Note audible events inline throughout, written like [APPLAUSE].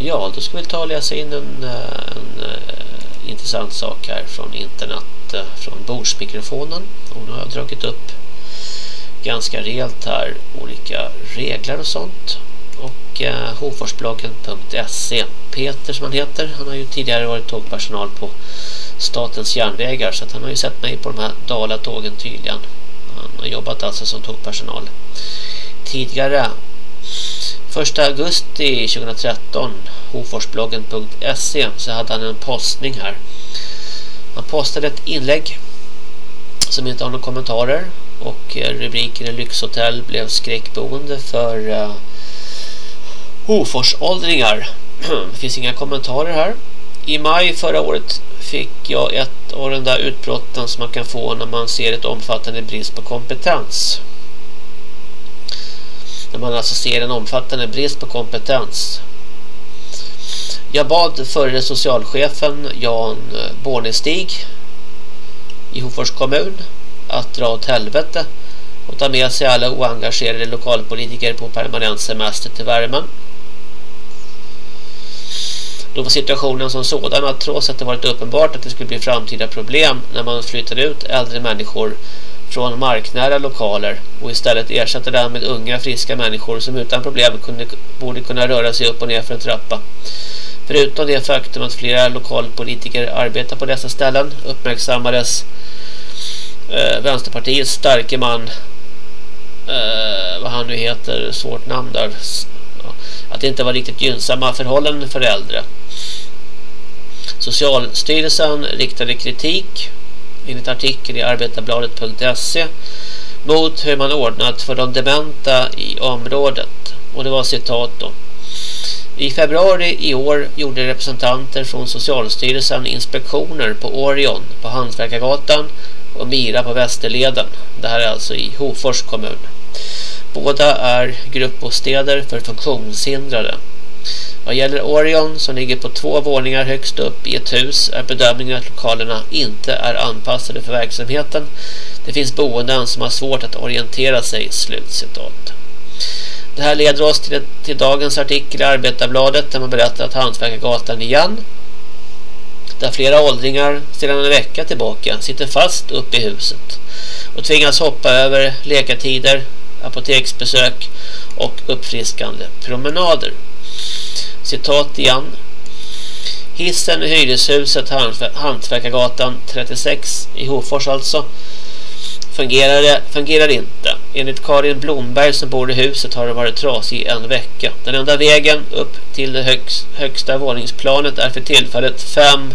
Ja, då ska vi ta och läsa in en, en, en intressant sak här från internet, eh, från bordsmikrofonen. Och nu har jag dragit upp ganska rejält här olika regler och sånt. Och eh, hoforsbloggen.se Peter som han heter, han har ju tidigare varit tågpersonal på Statens järnvägar så att han har ju sett mig på de här Dalatågen tydligen. Han har jobbat alltså som tågpersonal tidigare. 1 augusti 2013 hoforsbloggen.se så hade han en postning här. Han postade ett inlägg som inte har några kommentarer och rubriken i Lyxhotell blev skräckboende för uh, Hoforsåldringar. [CLEARS THROAT] Det finns inga kommentarer här. I maj förra året fick jag ett av de där utbrotten som man kan få när man ser ett omfattande brist på kompetens. När man alltså ser en omfattande brist på kompetens. Jag bad förre socialchefen Jan Bornestig i Hofors kommun att dra åt helvete och ta med sig alla oengagerade lokalpolitiker på permanent semester till värmen. Då var situationen som sådan att trots att det varit uppenbart att det skulle bli framtida problem när man flyttade ut äldre människor från marknära lokaler och istället ersatte den med unga friska människor som utan problem kunde, borde kunna röra sig upp och ner för en trappa. Förutom det faktum att flera lokalpolitiker arbetar på dessa ställen uppmärksammades eh, Vänsterpartiets starke man eh, vad han nu heter, svårt namn där att det inte var riktigt gynnsamma förhållanden för äldre. Socialstyrelsen riktade kritik enligt artikel i arbetarbladet.se mot hur man ordnat för de dementa i området. Och det var citat då. I februari i år gjorde representanter från Socialstyrelsen inspektioner på Orion på Hantverkargatan och Mira på Västerleden. Det här är alltså i Hofors kommun. Båda är gruppbostäder för funktionshindrade. Vad gäller Orion som ligger på två våningar högst upp i ett hus är bedömningen att lokalerna inte är anpassade för verksamheten. Det finns boenden som har svårt att orientera sig, slutcitat. Det här leder oss till, till dagens artikel i Arbetarbladet där man berättar att Hantverkargatan igen där flera åldringar sedan en vecka tillbaka sitter fast uppe i huset och tvingas hoppa över lekatider, apoteksbesök och uppfriskande promenader. Citat igen. Hissen i hyreshuset Hantverkargatan 36 i Hofors alltså fungerar, fungerar inte. Enligt Karin Blomberg som bor i huset har det varit trasig i en vecka. Den enda vägen upp till det högst, högsta våningsplanet är för tillfället fem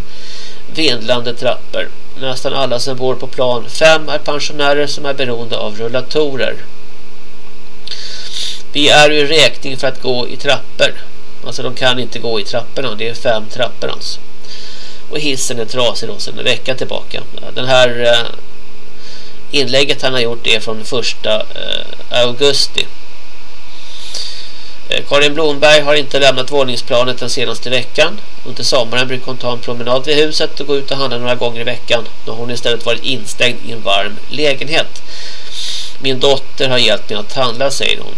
vindlande trappor. Nästan alla som bor på plan 5 är pensionärer som är beroende av rullatorer. Vi är ur räkning för att gå i trappor. Alltså de kan inte gå i trapporna. Det är fem trappor alltså. Och hissen är trasig då sedan en vecka tillbaka. Den här eh, inlägget han har gjort är från 1 eh, augusti. Eh, Karin Blomberg har inte lämnat våningsplanet den senaste veckan. Under sommaren brukar hon ta en promenad vid huset och gå ut och handla några gånger i veckan. Då hon istället varit instängd i en varm lägenhet. Min dotter har hjälpt mig att handla, säger hon.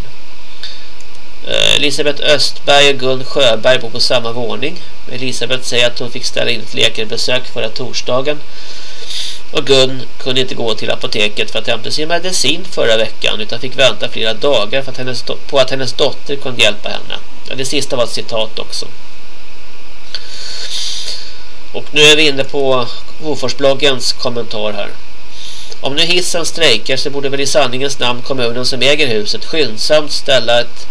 Eh, Elisabeth Östberg och Gun Sjöberg bor på samma våning. Elisabeth säger att hon fick ställa in ett läkarbesök förra torsdagen. Och Gun kunde inte gå till apoteket för att hämta sin medicin förra veckan utan fick vänta flera dagar för att hennes, på att hennes dotter kunde hjälpa henne. Ja, det sista var ett citat också. Och nu är vi inne på Hoforsbloggens kommentar här. Om nu hissen strejkar så borde väl i sanningens namn kommunen som äger huset skyndsamt ställa ett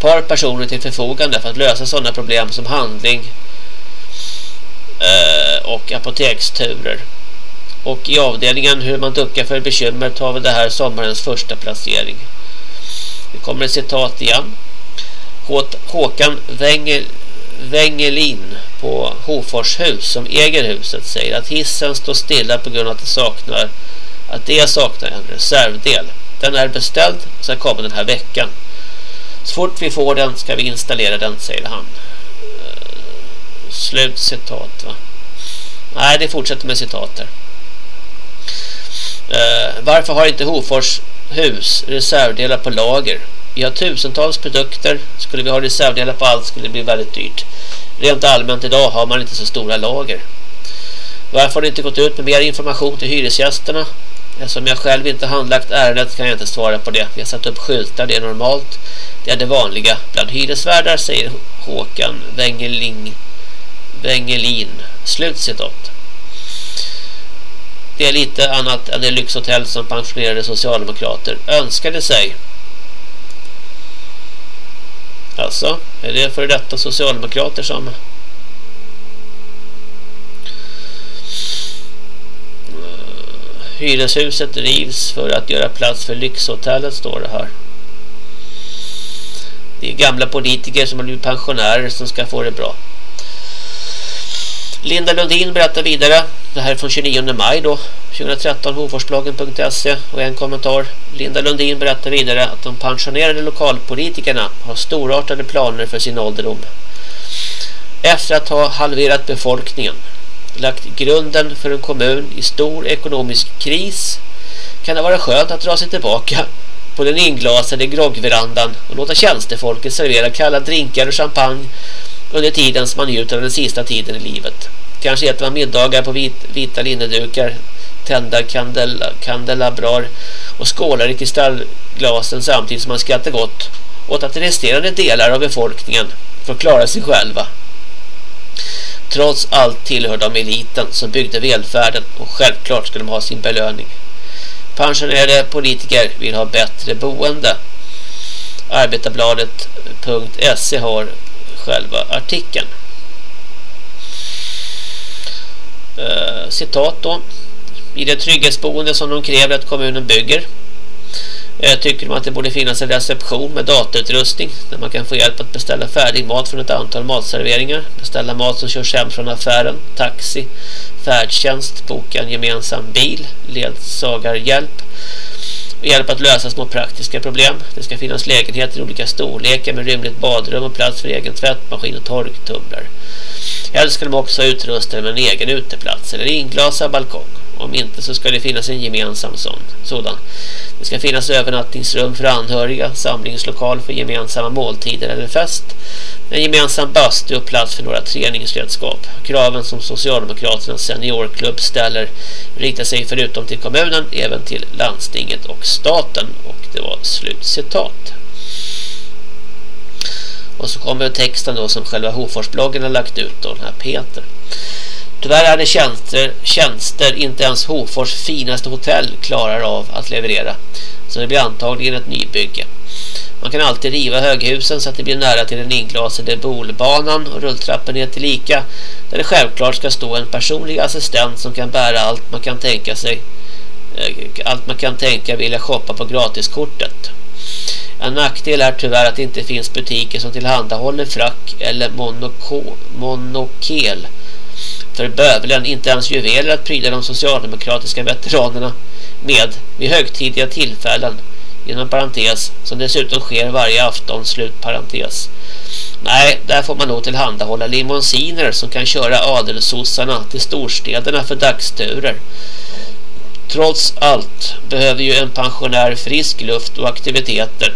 par personer till förfogande för att lösa sådana problem som handling eh, och apoteksturer. Och i avdelningen hur man duckar för bekymmer tar vi det här sommarens första placering. Det kommer ett citat igen. Håkan Wengel, Wengelin på Hoforshus som äger huset säger att hissen står stilla på grund av att det saknar att det saknar en reservdel. Den är beställd och ska komma den här veckan. Så fort vi får den ska vi installera den, säger han. Eh, Slut citat va? Nej, det fortsätter med citater. Eh, varför har inte Hofors hus reservdelar på lager? Vi har tusentals produkter. Skulle vi ha reservdelar på allt skulle det bli väldigt dyrt. Rent allmänt idag har man inte så stora lager. Varför har det inte gått ut med mer information till hyresgästerna? Eftersom jag själv inte handlagt ärendet kan jag inte svara på det. Vi har satt upp skyltar, det är normalt. Det är det vanliga bland hyresvärdar, säger Håkan Wengeling, Wengelin. Slutcitat. Det är lite annat än det lyxhotell som pensionerade socialdemokrater önskade sig. Alltså, är det för detta socialdemokrater som Hyreshuset rivs för att göra plats för lyxhotellet står det här. Det är gamla politiker som har blivit pensionärer som ska få det bra. Linda Lundin berättar vidare. Det här är från 29 maj då. 2013 hoforsbloggen.se och en kommentar. Linda Lundin berättar vidare att de pensionerade lokalpolitikerna har storartade planer för sin ålderdom. Efter att ha halverat befolkningen lagt grunden för en kommun i stor ekonomisk kris kan det vara skönt att dra sig tillbaka på den inglasade groggverandan och låta tjänstefolket servera kalla drinkar och champagne under tiden som man njuter av den sista tiden i livet. Kanske äter man middagar på vit, vita linnedukar, tända kandela, kandelabrar och skålar i kristallglasen samtidigt som man skrattar gott åt att resterande delar av befolkningen får klara sig själva. Trots allt tillhör de eliten som byggde välfärden och självklart ska de ha sin belöning. Pensionerade politiker vill ha bättre boende. Arbetarbladet.se har själva artikeln. Eh, citat då. I det trygghetsboende som de kräver att kommunen bygger jag tycker de att det borde finnas en reception med datautrustning. där man kan få hjälp att beställa färdig mat från ett antal matserveringar, beställa mat som körs hem från affären, taxi, färdtjänst, boka en gemensam bil, ledsagarhjälp och hjälp att lösa små praktiska problem. Det ska finnas lägenheter i olika storlekar med rymligt badrum och plats för egen tvättmaskin och torktumlar. Helst ska de också utrusta med en egen uteplats eller inglasad balkong. Om inte så ska det finnas en gemensam sån, sådan. Det ska finnas övernattningsrum för anhöriga, samlingslokal för gemensamma måltider eller fest, en gemensam bastu och plats för några träningsredskap. Kraven som Socialdemokraternas seniorklubb ställer riktar sig förutom till kommunen även till landstinget och staten. Och det var slutcitat. Och så kommer texten då som själva Hoforsbloggen har lagt ut då, den här Peter. Tyvärr är det tjänster, tjänster inte ens Hofors finaste hotell klarar av att leverera. Så det blir antagligen ett nybygge. Man kan alltid riva höghusen så att det blir nära till den inglasade bolbanan och rulltrappen ner till lika där det självklart ska stå en personlig assistent som kan bära allt man kan tänka sig eh, allt man kan tänka vilja shoppa på gratiskortet. En nackdel är tyvärr att det inte finns butiker som tillhandahåller frack eller monokel för bövelen inte ens juveler att pryda de socialdemokratiska veteranerna med vid högtidliga tillfällen inom parentes som dessutom sker varje afton slut parentes. Nej, där får man nog tillhandahålla limousiner som kan köra adelsossarna till storstäderna för dagsturer. Trots allt behöver ju en pensionär frisk luft och aktiviteter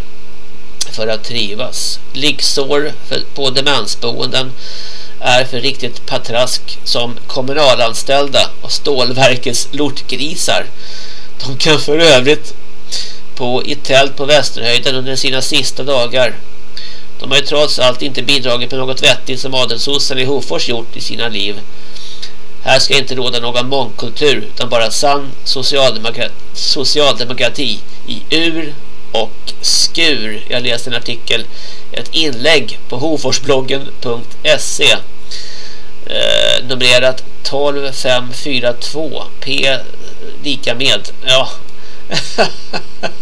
för att trivas. Liggsår på demensboenden är för riktigt patrask som kommunalanställda och stålverkets lortgrisar. De kan för övrigt på i tält på Västerhöjden under sina sista dagar. De har ju trots allt inte bidragit med något vettigt som adelsossen i Hofors gjort i sina liv. Här ska inte råda någon mångkultur utan bara sann socialdemokrati, socialdemokrati i ur och skur. Jag läste en artikel, ett inlägg på hoforsbloggen.se eh, numrerat 12542 P lika med ja. [LAUGHS]